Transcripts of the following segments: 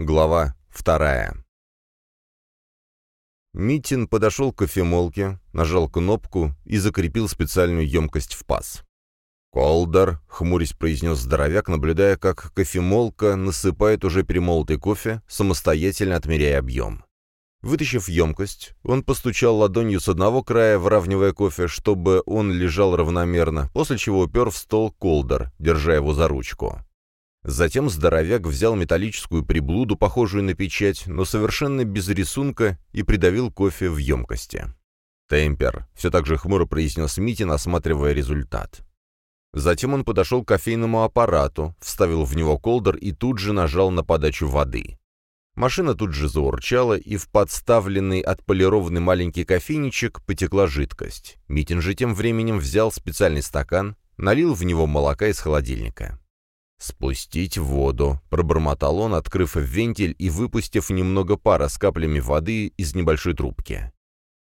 Глава вторая. Митин подошел к кофемолке, нажал кнопку и закрепил специальную емкость в паз. «Колдер», — хмурясь произнес здоровяк, наблюдая, как кофемолка насыпает уже перемолотый кофе, самостоятельно отмеряя объем. Вытащив емкость, он постучал ладонью с одного края, выравнивая кофе, чтобы он лежал равномерно, после чего упер в стол колдер, держа его за ручку. Затем здоровяк взял металлическую приблуду, похожую на печать, но совершенно без рисунка, и придавил кофе в емкости. «Темпер», — все так же хмуро произнес Митин, осматривая результат. Затем он подошел к кофейному аппарату, вставил в него колдер и тут же нажал на подачу воды. Машина тут же заурчала, и в подставленный отполированный маленький кофейничек потекла жидкость. Митин же тем временем взял специальный стакан, налил в него молока из холодильника. «Спустить воду», — пробормотал он, открыв вентиль и выпустив немного пара с каплями воды из небольшой трубки.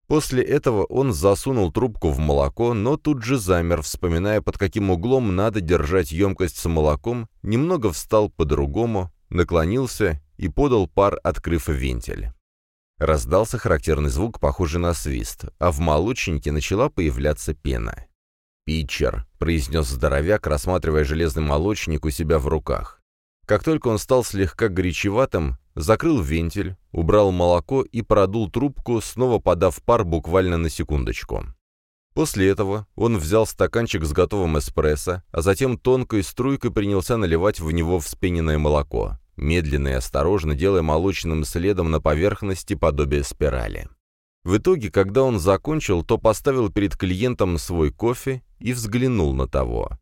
После этого он засунул трубку в молоко, но тут же замер, вспоминая, под каким углом надо держать емкость с молоком, немного встал по-другому, наклонился и подал пар, открыв вентиль. Раздался характерный звук, похожий на свист, а в молочнике начала появляться пена. «Питчер», — произнес здоровяк, рассматривая железный молочник у себя в руках. Как только он стал слегка горячеватым, закрыл вентиль, убрал молоко и продул трубку, снова подав пар буквально на секундочку. После этого он взял стаканчик с готовым эспрессо, а затем тонкой струйкой принялся наливать в него вспененное молоко, медленно и осторожно делая молочным следом на поверхности подобие спирали. В итоге, когда он закончил, то поставил перед клиентом свой кофе и взглянул на того.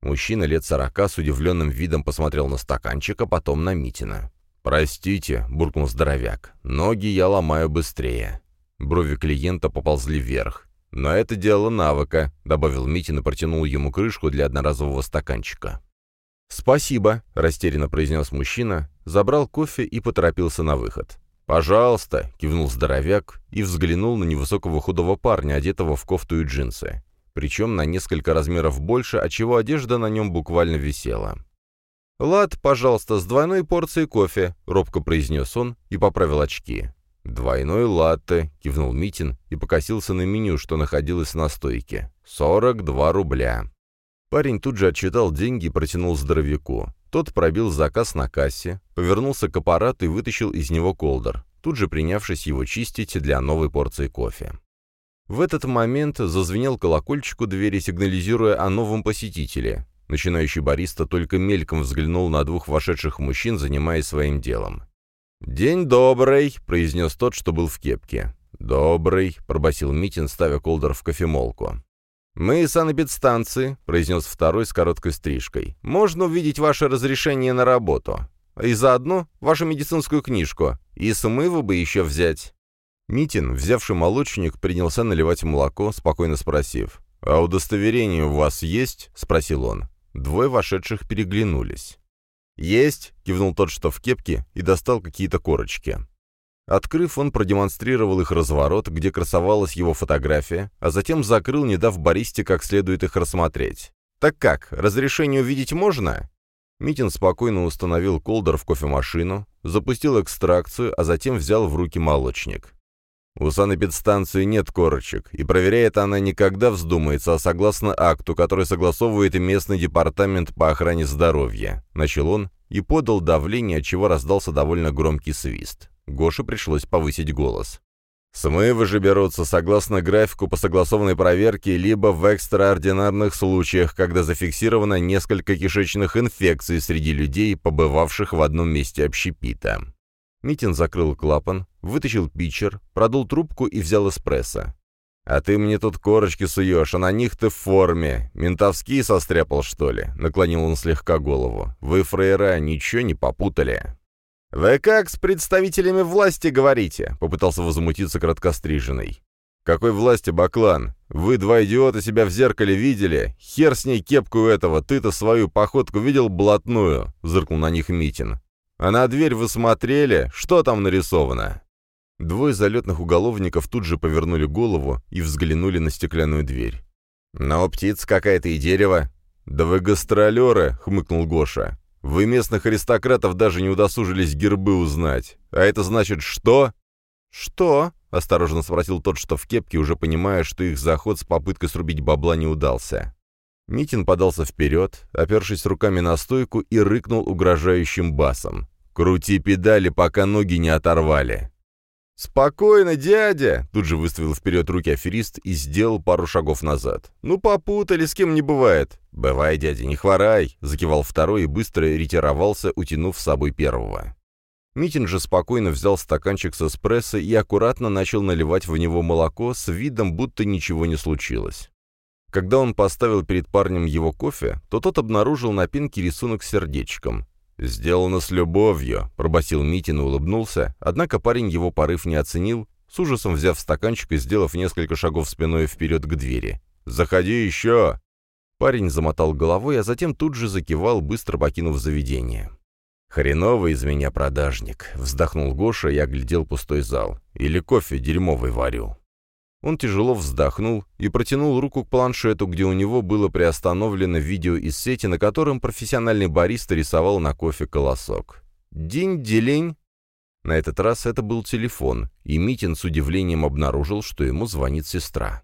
Мужчина лет сорока с удивленным видом посмотрел на стаканчик, а потом на Митина. «Простите», — буркнул здоровяк, — «ноги я ломаю быстрее». Брови клиента поползли вверх. «Но это дело навыка», — добавил Митин и протянул ему крышку для одноразового стаканчика. «Спасибо», — растерянно произнес мужчина, забрал кофе и поторопился на выход. «Пожалуйста», — кивнул здоровяк и взглянул на невысокого худого парня, одетого в кофту и джинсы. Причем на несколько размеров больше, отчего одежда на нем буквально висела. «Лад, пожалуйста, с двойной порцией кофе», — робко произнес он и поправил очки. «Двойной латте», — кивнул Митин и покосился на меню, что находилось на стойке. «Сорок два рубля». Парень тут же отчитал деньги и протянул здоровяку. Тот пробил заказ на кассе, повернулся к аппарату и вытащил из него колдер, тут же принявшись его чистить для новой порции кофе. В этот момент зазвенел колокольчик у двери, сигнализируя о новом посетителе. Начинающий бариста только мельком взглянул на двух вошедших мужчин, занимаясь своим делом. «День добрый», — произнес тот, что был в кепке. «Добрый», — пробасил Митин, ставя колдер в кофемолку. «Мы санэпидстанции», — произнес второй с короткой стрижкой. «Можно увидеть ваше разрешение на работу. И заодно вашу медицинскую книжку. И смыву бы еще взять». Митин, взявший молочник, принялся наливать молоко, спокойно спросив. «А удостоверение у вас есть?» — спросил он. Двое вошедших переглянулись. «Есть», — кивнул тот, что в кепке, и достал какие-то корочки. Открыв, он продемонстрировал их разворот, где красовалась его фотография, а затем закрыл, не дав баристе как следует их рассмотреть. «Так как, разрешение увидеть можно?» Митин спокойно установил колдер в кофемашину, запустил экстракцию, а затем взял в руки молочник. У санэпидстанции нет корочек, и проверяет она никогда вздумается, а согласно акту, который согласовывает местный департамент по охране здоровья. Начал он и подал давление, от чего раздался довольно громкий свист. Гоше пришлось повысить голос. Смывы же берутся согласно графику по согласованной проверке либо в экстраординарных случаях, когда зафиксировано несколько кишечных инфекций среди людей, побывавших в одном месте общепита. Митин закрыл клапан, вытащил питчер, продул трубку и взял эспрессо. «А ты мне тут корочки суешь, а на них ты в форме. Ментовские состряпал, что ли?» — наклонил он слегка голову. «Вы, фрейра, ничего не попутали?» «Вы как с представителями власти говорите?» — попытался возмутиться краткостриженный. «Какой власти, Баклан? Вы, два идиота, себя в зеркале видели? Хер с ней кепку этого, ты-то свою походку видел блатную?» — зыркнул на них Митин. «А на дверь вы смотрели? Что там нарисовано?» Двое залетных уголовников тут же повернули голову и взглянули на стеклянную дверь. «Но птица какая-то и дерево». «Да вы гастролеры!» — хмыкнул Гоша. Вы местных аристократов даже не удосужились гербы узнать. А это значит что?» «Что?» — осторожно спросил тот, что в кепке, уже понимая, что их заход с попыткой срубить бабла не удался. Митин подался вперед, опершись руками на стойку и рыкнул угрожающим басом. «Крути педали, пока ноги не оторвали!» «Спокойно, дядя!» — тут же выставил вперед руки аферист и сделал пару шагов назад. «Ну, попутали, с кем не бывает!» «Бывай, дядя, не хворай!» — закивал второй и быстро ретировался, утянув с собой первого. Митин же спокойно взял стаканчик с эспрессо и аккуратно начал наливать в него молоко с видом, будто ничего не случилось. Когда он поставил перед парнем его кофе, то тот обнаружил на пинке рисунок с сердечком. «Сделано с любовью», — пробасил Митин и улыбнулся, однако парень его порыв не оценил, с ужасом взяв стаканчик и сделав несколько шагов спиной вперед к двери. «Заходи еще!» Парень замотал головой, а затем тут же закивал, быстро покинув заведение. «Хреновый из меня продажник», — вздохнул Гоша и оглядел пустой зал. «Или кофе дерьмовый варю». Он тяжело вздохнул и протянул руку к планшету, где у него было приостановлено видео из сети, на котором профессиональный бариста рисовал на кофе колосок. День-делень. На этот раз это был телефон, и Митин с удивлением обнаружил, что ему звонит сестра.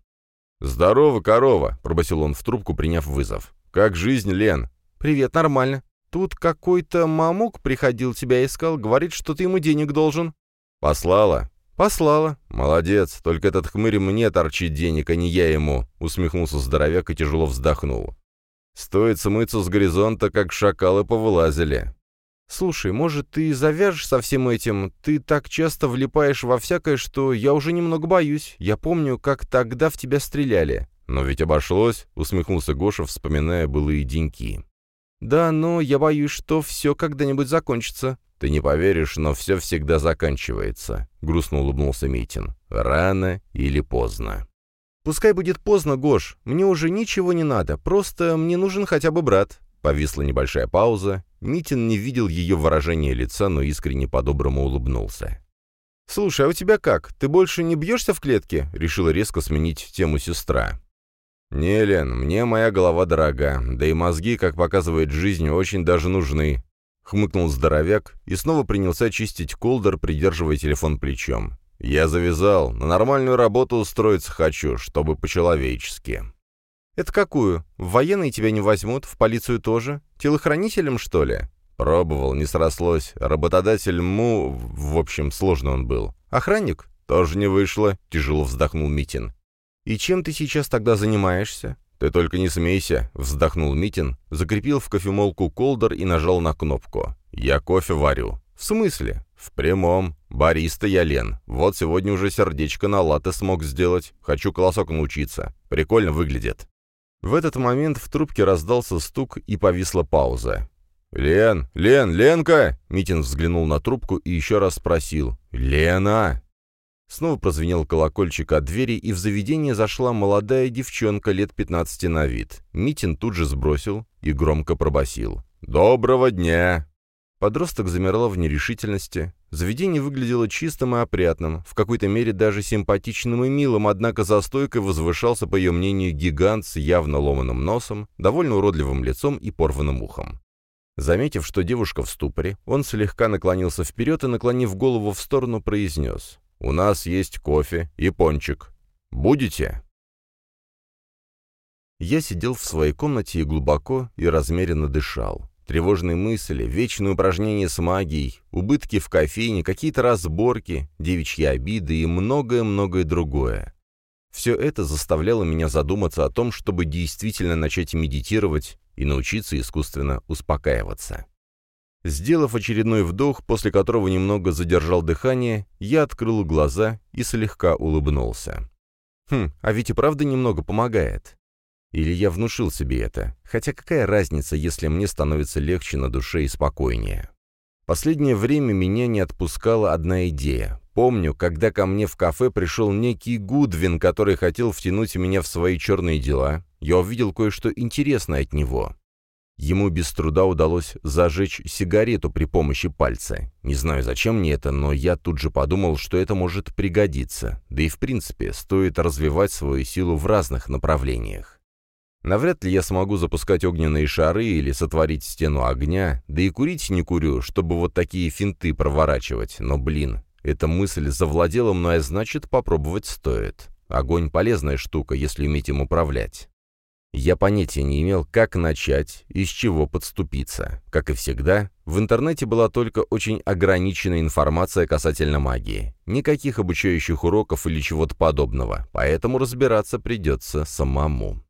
«Здорово, корова!» — пробасил он в трубку, приняв вызов. «Как жизнь, Лен?» «Привет, нормально. Тут какой-то мамук приходил, тебя искал, говорит, что ты ему денег должен». «Послала?» «Послала». «Молодец, только этот хмырь мне торчит денег, а не я ему», — усмехнулся здоровяк и тяжело вздохнул. «Стоит смыться с горизонта, как шакалы повылазили». «Слушай, может, ты завяжешь со всем этим? Ты так часто влипаешь во всякое, что я уже немного боюсь. Я помню, как тогда в тебя стреляли». «Но ведь обошлось», — усмехнулся Гоша, вспоминая былые деньки. «Да, но я боюсь, что все когда-нибудь закончится. «Ты не поверишь, но все всегда заканчивается», — грустно улыбнулся Митин. «Рано или поздно». «Пускай будет поздно, Гош. Мне уже ничего не надо. Просто мне нужен хотя бы брат». Повисла небольшая пауза. Митин не видел ее выражения лица, но искренне по-доброму улыбнулся. «Слушай, а у тебя как? Ты больше не бьешься в клетке?» — решила резко сменить тему сестра. «Не, Лен, мне моя голова дорога, да и мозги, как показывает жизнь, очень даже нужны хмыкнул здоровяк и снова принялся чистить колдер, придерживая телефон плечом. «Я завязал. На нормальную работу устроиться хочу, чтобы по-человечески». «Это какую? В военные тебя не возьмут, в полицию тоже? Телохранителем, что ли?» «Пробовал, не срослось. Работодатель Му... В общем, сложно он был. Охранник?» «Тоже не вышло», — тяжело вздохнул Митин. «И чем ты сейчас тогда занимаешься?» «Ты только не смейся», — вздохнул Митин, закрепил в кофемолку колдер и нажал на кнопку. «Я кофе варю». «В смысле?» «В прямом. Бариста я Лен. Вот сегодня уже сердечко на латте смог сделать. Хочу колосок научиться. Прикольно выглядит». В этот момент в трубке раздался стук и повисла пауза. «Лен! Лен! Ленка!» Митин взглянул на трубку и еще раз спросил. «Лена!» Снова прозвенел колокольчик от двери, и в заведение зашла молодая девчонка лет 15 на вид. Митин тут же сбросил и громко пробасил. «Доброго дня!» Подросток замерла в нерешительности. Заведение выглядело чистым и опрятным, в какой-то мере даже симпатичным и милым, однако за стойкой возвышался, по ее мнению, гигант с явно ломаным носом, довольно уродливым лицом и порванным ухом. Заметив, что девушка в ступоре, он слегка наклонился вперед и, наклонив голову в сторону, произнес у нас есть кофе и пончик. Будете?» Я сидел в своей комнате и глубоко и размеренно дышал. Тревожные мысли, вечные упражнения с магией, убытки в кофейне, какие-то разборки, девичьи обиды и многое-многое другое. Все это заставляло меня задуматься о том, чтобы действительно начать медитировать и научиться искусственно успокаиваться. Сделав очередной вдох, после которого немного задержал дыхание, я открыл глаза и слегка улыбнулся. Хм, а ведь и правда немного помогает. Или я внушил себе это, хотя какая разница, если мне становится легче на душе и спокойнее. Последнее время меня не отпускала одна идея. Помню, когда ко мне в кафе пришел некий Гудвин, который хотел втянуть меня в свои черные дела, я увидел кое-что интересное от него. Ему без труда удалось зажечь сигарету при помощи пальца. Не знаю, зачем мне это, но я тут же подумал, что это может пригодиться. Да и в принципе, стоит развивать свою силу в разных направлениях. Навряд ли я смогу запускать огненные шары или сотворить стену огня, да и курить не курю, чтобы вот такие финты проворачивать, но, блин, эта мысль завладела мной, а значит, попробовать стоит. Огонь — полезная штука, если уметь им управлять. Я понятия не имел, как начать и с чего подступиться. Как и всегда, в интернете была только очень ограниченная информация касательно магии. Никаких обучающих уроков или чего-то подобного, поэтому разбираться придется самому.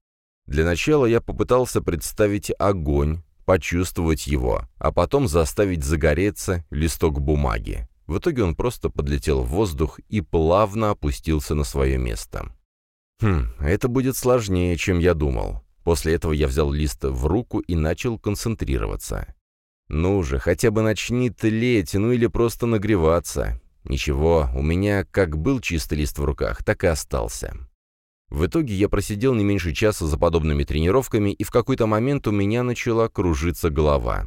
Для начала я попытался представить огонь, почувствовать его, а потом заставить загореться листок бумаги. В итоге он просто подлетел в воздух и плавно опустился на свое место. Хм, это будет сложнее, чем я думал. После этого я взял лист в руку и начал концентрироваться. Ну же, хотя бы начни тлеть, ну или просто нагреваться. Ничего, у меня как был чистый лист в руках, так и остался. В итоге я просидел не меньше часа за подобными тренировками, и в какой-то момент у меня начала кружиться голова.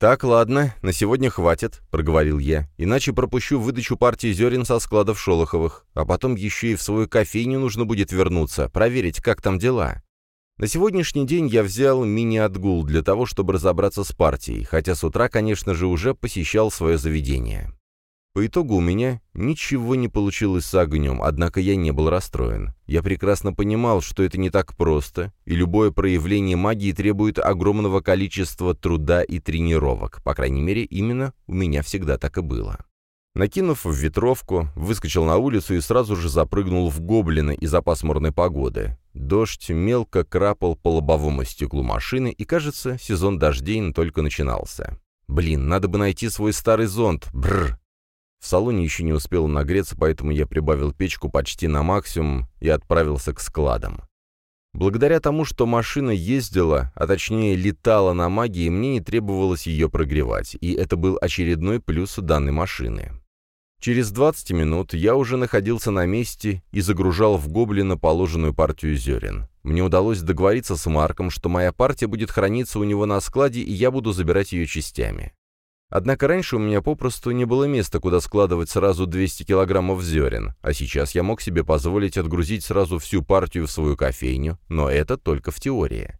«Так, ладно, на сегодня хватит», — проговорил я, «иначе пропущу выдачу партии зерен со складов Шолоховых, а потом еще и в свою кофейню нужно будет вернуться, проверить, как там дела». На сегодняшний день я взял мини-отгул для того, чтобы разобраться с партией, хотя с утра, конечно же, уже посещал свое заведение. По итогу у меня ничего не получилось с огнем, однако я не был расстроен. Я прекрасно понимал, что это не так просто, и любое проявление магии требует огромного количества труда и тренировок. По крайней мере, именно у меня всегда так и было. Накинув в ветровку, выскочил на улицу и сразу же запрыгнул в гоблины из-за пасмурной погоды. Дождь мелко крапал по лобовому стеклу машины, и, кажется, сезон дождей только начинался. Блин, надо бы найти свой старый зонт. Бррр. В салоне еще не успел нагреться, поэтому я прибавил печку почти на максимум и отправился к складам. Благодаря тому, что машина ездила, а точнее летала на магии, мне не требовалось ее прогревать, и это был очередной плюс данной машины. Через 20 минут я уже находился на месте и загружал в гоблина положенную партию зерен. Мне удалось договориться с Марком, что моя партия будет храниться у него на складе, и я буду забирать ее частями. Однако раньше у меня попросту не было места, куда складывать сразу 200 килограммов зерен, а сейчас я мог себе позволить отгрузить сразу всю партию в свою кофейню, но это только в теории.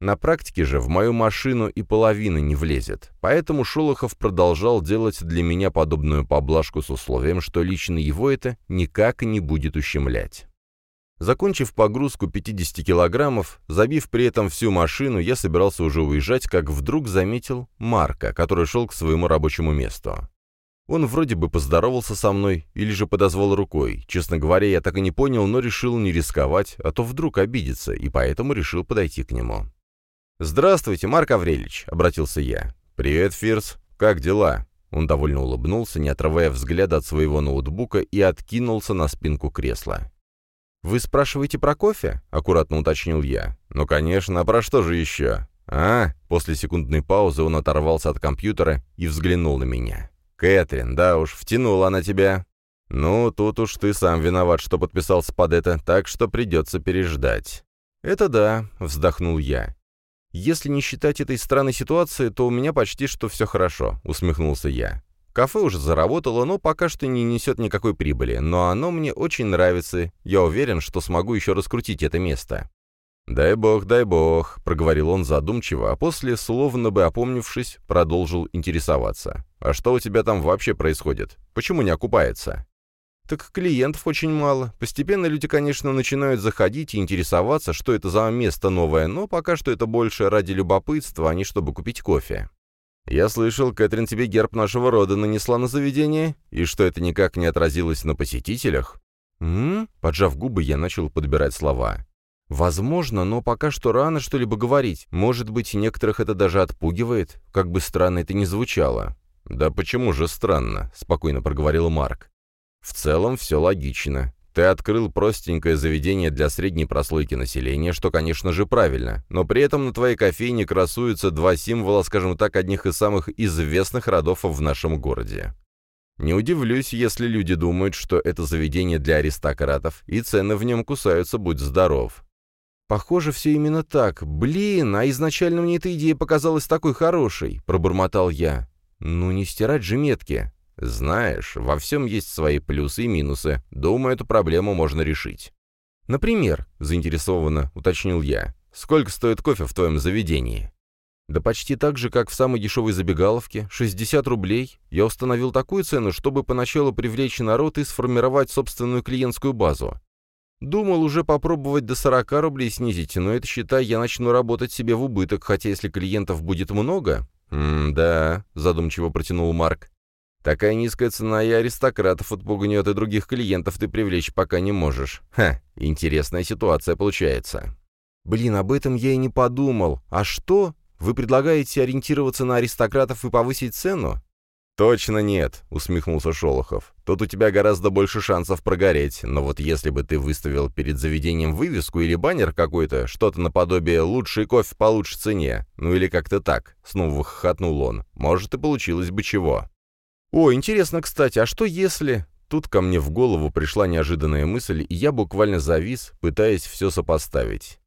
На практике же в мою машину и половина не влезет, поэтому Шолохов продолжал делать для меня подобную поблажку с условием, что лично его это никак не будет ущемлять. Закончив погрузку 50 килограммов, забив при этом всю машину, я собирался уже уезжать, как вдруг заметил Марка, который шел к своему рабочему месту. Он вроде бы поздоровался со мной или же подозвал рукой. Честно говоря, я так и не понял, но решил не рисковать, а то вдруг обидится, и поэтому решил подойти к нему. «Здравствуйте, Марк Аврелич», — обратился я. «Привет, Фирс. Как дела?» Он довольно улыбнулся, не отрывая взгляда от своего ноутбука, и откинулся на спинку кресла. «Вы спрашиваете про кофе?» — аккуратно уточнил я. «Ну, конечно, а про что же еще?» «А?» После секундной паузы он оторвался от компьютера и взглянул на меня. «Кэтрин, да уж, втянула она тебя». «Ну, тут уж ты сам виноват, что подписался под это, так что придется переждать». «Это да», — вздохнул я. «Если не считать этой странной ситуации, то у меня почти что все хорошо», — усмехнулся я. Кафе уже заработало, но пока что не несет никакой прибыли, но оно мне очень нравится, я уверен, что смогу еще раскрутить это место. «Дай бог, дай бог», — проговорил он задумчиво, а после, словно бы опомнившись, продолжил интересоваться. «А что у тебя там вообще происходит? Почему не окупается?» «Так клиентов очень мало. Постепенно люди, конечно, начинают заходить и интересоваться, что это за место новое, но пока что это больше ради любопытства, а не чтобы купить кофе». «Я слышал, Кэтрин тебе герб нашего рода нанесла на заведение, и что это никак не отразилось на посетителях?» «М?», Поджав губы, я начал подбирать слова. «Возможно, но пока что рано что-либо говорить. Может быть, некоторых это даже отпугивает, как бы странно это ни звучало». «Да почему же странно?» — спокойно проговорил Марк. «В целом все логично. Ты открыл простенькое заведение для средней прослойки населения, что, конечно же, правильно, но при этом на твоей кофейне красуются два символа, скажем так, одних из самых известных родов в нашем городе. Не удивлюсь, если люди думают, что это заведение для аристократов, и цены в нем кусаются, будь здоров. «Похоже, все именно так. Блин, а изначально мне эта идея показалась такой хорошей», — пробормотал я. «Ну, не стирать же метки. Знаешь, во всем есть свои плюсы и минусы. Думаю, эту проблему можно решить. Например, заинтересованно уточнил я. Сколько стоит кофе в твоем заведении?» «Да почти так же, как в самой дешевой забегаловке. 60 рублей. Я установил такую цену, чтобы поначалу привлечь народ и сформировать собственную клиентскую базу. Думал уже попробовать до 40 рублей снизить, но это, считай, я начну работать себе в убыток, хотя если клиентов будет много...» «М-да», — задумчиво протянул Марк. «Такая низкая цена и аристократов отпугнет, и других клиентов ты привлечь пока не можешь. Ха, интересная ситуация получается». «Блин, об этом я и не подумал. А что? Вы предлагаете ориентироваться на аристократов и повысить цену?» «Точно нет», — усмехнулся Шолохов. «Тут у тебя гораздо больше шансов прогореть, но вот если бы ты выставил перед заведением вывеску или баннер какой-то, что-то наподобие «лучший кофе по лучшей цене», ну или как-то так», — снова хохотнул он, «может и получилось бы чего». «О, интересно, кстати, а что если...» Тут ко мне в голову пришла неожиданная мысль, и я буквально завис, пытаясь все сопоставить.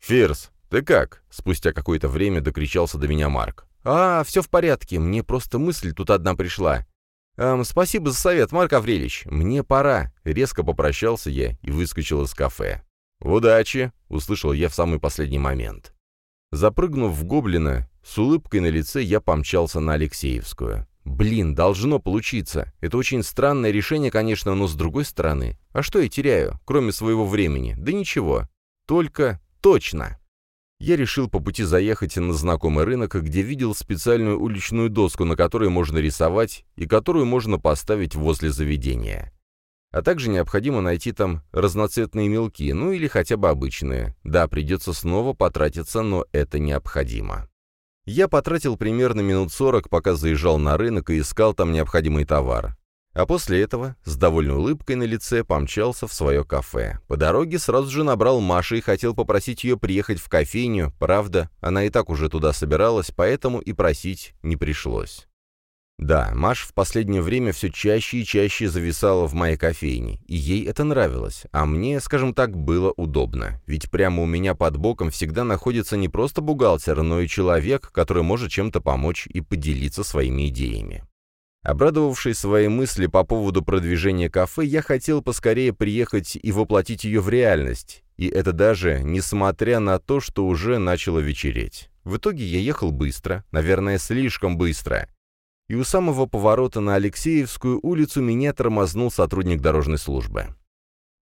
«Фирс, ты как?» — спустя какое-то время докричался до меня Марк. «А, все в порядке, мне просто мысль тут одна пришла. Эм, спасибо за совет, Марк Аврелич, мне пора». Резко попрощался я и выскочил из кафе. «Удачи!» — услышал я в самый последний момент. Запрыгнув в гоблина, с улыбкой на лице я помчался на Алексеевскую. Блин, должно получиться. Это очень странное решение, конечно, но с другой стороны. А что я теряю, кроме своего времени? Да ничего. Только точно я решил по пути заехать на знакомый рынок, где видел специальную уличную доску, на которой можно рисовать и которую можно поставить возле заведения. А также необходимо найти там разноцветные мелки, ну или хотя бы обычные. Да, придется снова потратиться, но это необходимо. Я потратил примерно минут 40, пока заезжал на рынок и искал там необходимый товар. А после этого, с довольной улыбкой на лице, помчался в свое кафе. По дороге сразу же набрал Маши и хотел попросить ее приехать в кофейню, правда, она и так уже туда собиралась, поэтому и просить не пришлось. Да, Маш в последнее время все чаще и чаще зависала в моей кофейне, и ей это нравилось, а мне, скажем так, было удобно, ведь прямо у меня под боком всегда находится не просто бухгалтер, но и человек, который может чем-то помочь и поделиться своими идеями. Обрадовавшись своей мысли по поводу продвижения кафе, я хотел поскорее приехать и воплотить ее в реальность, и это даже несмотря на то, что уже начало вечереть. В итоге я ехал быстро, наверное, слишком быстро. И у самого поворота на Алексеевскую улицу меня тормознул сотрудник дорожной службы.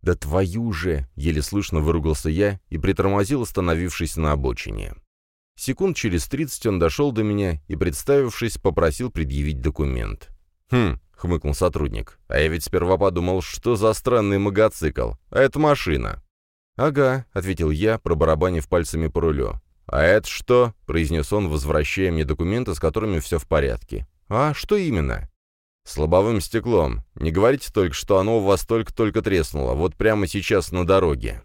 «Да твою же!» — еле слышно выругался я и притормозил, остановившись на обочине. Секунд через тридцать он дошел до меня и, представившись, попросил предъявить документ. «Хм», — хмыкнул сотрудник, — «а я ведь сперва подумал, что за странный мотоцикл, а это машина». «Ага», — ответил я, пробарабанив пальцами по рулю. «А это что?» — произнес он, возвращая мне документы, с которыми все в порядке. «А что именно?» «С лобовым стеклом. Не говорите только, что оно у вас только-только треснуло, вот прямо сейчас на дороге».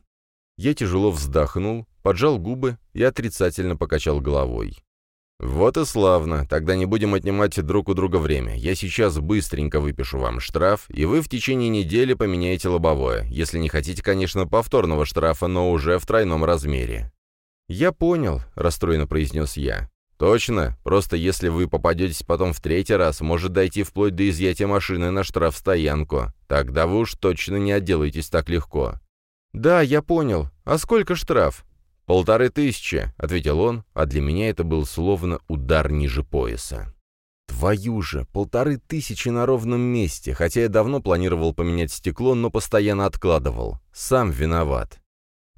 Я тяжело вздохнул, поджал губы и отрицательно покачал головой. «Вот и славно. Тогда не будем отнимать друг у друга время. Я сейчас быстренько выпишу вам штраф, и вы в течение недели поменяете лобовое, если не хотите, конечно, повторного штрафа, но уже в тройном размере». «Я понял», — расстроенно произнес я. «Точно. Просто если вы попадетесь потом в третий раз, может дойти вплоть до изъятия машины на штраф-стоянку. Тогда вы уж точно не отделаетесь так легко. «Да, я понял. А сколько штраф?» «Полторы тысячи», — ответил он, а для меня это был словно удар ниже пояса. Твою же, полторы тысячи на ровном месте, хотя я давно планировал поменять стекло, но постоянно откладывал. Сам виноват.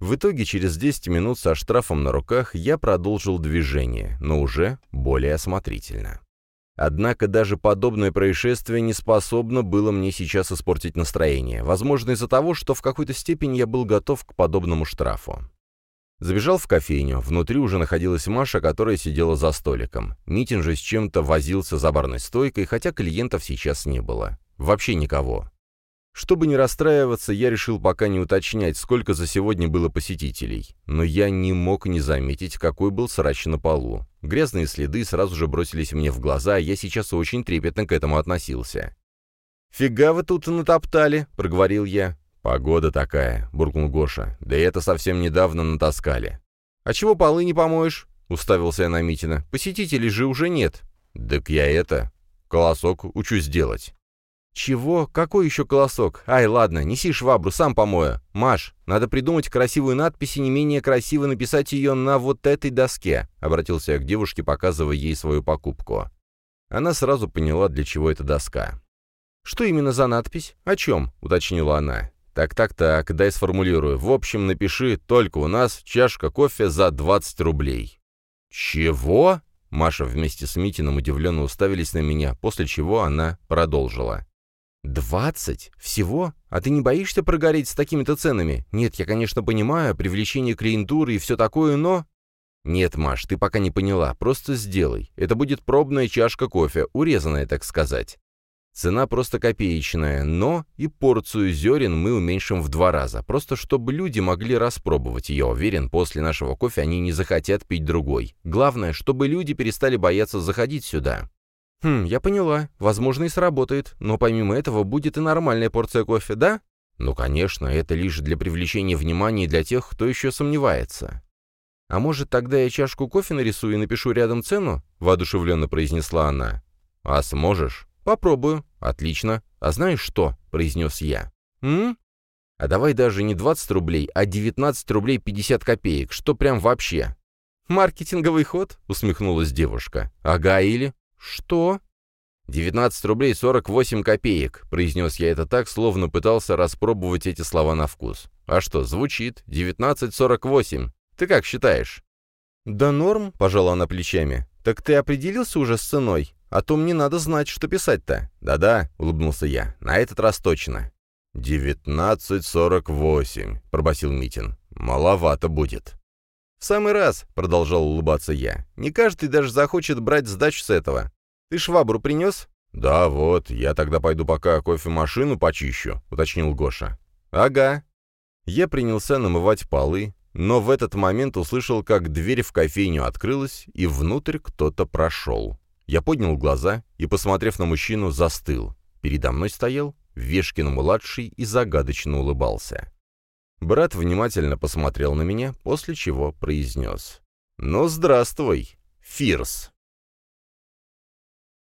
В итоге через 10 минут со штрафом на руках я продолжил движение, но уже более осмотрительно. Однако даже подобное происшествие не способно было мне сейчас испортить настроение, возможно из-за того, что в какой-то степени я был готов к подобному штрафу. Забежал в кофейню, внутри уже находилась Маша, которая сидела за столиком. Митин же с чем-то возился за барной стойкой, хотя клиентов сейчас не было. Вообще никого. Чтобы не расстраиваться, я решил пока не уточнять, сколько за сегодня было посетителей. Но я не мог не заметить, какой был срач на полу. Грязные следы сразу же бросились мне в глаза, а я сейчас очень трепетно к этому относился. «Фига вы тут натоптали», — проговорил я. «Погода такая», — буркнул Гоша. «Да и это совсем недавно натаскали». «А чего полы не помоешь?» — уставился я на Митина. «Посетителей же уже нет». «Так я это... колосок учусь делать». «Чего? Какой еще колосок? Ай, ладно, неси швабру, сам помою. Маш, надо придумать красивую надпись и не менее красиво написать ее на вот этой доске», — обратился я к девушке, показывая ей свою покупку. Она сразу поняла, для чего эта доска. «Что именно за надпись? О чем?» — уточнила она. «Так-так-так, дай сформулирую. В общем, напиши, только у нас чашка кофе за 20 рублей». «Чего?» Маша вместе с Митиным удивленно уставились на меня, после чего она продолжила. «Двадцать? Всего? А ты не боишься прогореть с такими-то ценами? Нет, я, конечно, понимаю, привлечение клиентуры и все такое, но...» «Нет, Маш, ты пока не поняла, просто сделай. Это будет пробная чашка кофе, урезанная, так сказать. Цена просто копеечная, но и порцию зерен мы уменьшим в два раза, просто чтобы люди могли распробовать. Я уверен, после нашего кофе они не захотят пить другой. Главное, чтобы люди перестали бояться заходить сюда». «Хм, я поняла. Возможно, и сработает. Но помимо этого будет и нормальная порция кофе, да?» «Ну, конечно, это лишь для привлечения внимания для тех, кто еще сомневается». «А может, тогда я чашку кофе нарисую и напишу рядом цену?» — воодушевленно произнесла она. «А сможешь?» «Попробую. Отлично. А знаешь что?» — произнес я. «М? А давай даже не 20 рублей, а 19 рублей 50 копеек, что прям вообще». «Маркетинговый ход?» — усмехнулась девушка. «Ага, или?» «Что?» «19 рублей 48 копеек», — произнес я это так, словно пытался распробовать эти слова на вкус. «А что, звучит? 19,48. Ты как считаешь?» «Да норм», — пожала она плечами. «Так ты определился уже с ценой? А то мне надо знать, что писать-то». «Да-да», — улыбнулся я, — «на этот раз точно». «Девятнадцать сорок восемь», — пробасил Митин. «Маловато будет». «В самый раз», — продолжал улыбаться я. «Не каждый даже захочет брать сдачу с этого. Ты швабру принес?» «Да, вот, я тогда пойду пока кофемашину почищу», — уточнил Гоша. «Ага». Я принялся намывать полы, но в этот момент услышал, как дверь в кофейню открылась, и внутрь кто-то прошел. Я поднял глаза и, посмотрев на мужчину, застыл. Передо мной стоял Вешкин-младший и загадочно улыбался. Брат внимательно посмотрел на меня, после чего произнес. «Ну, здравствуй, Фирс!»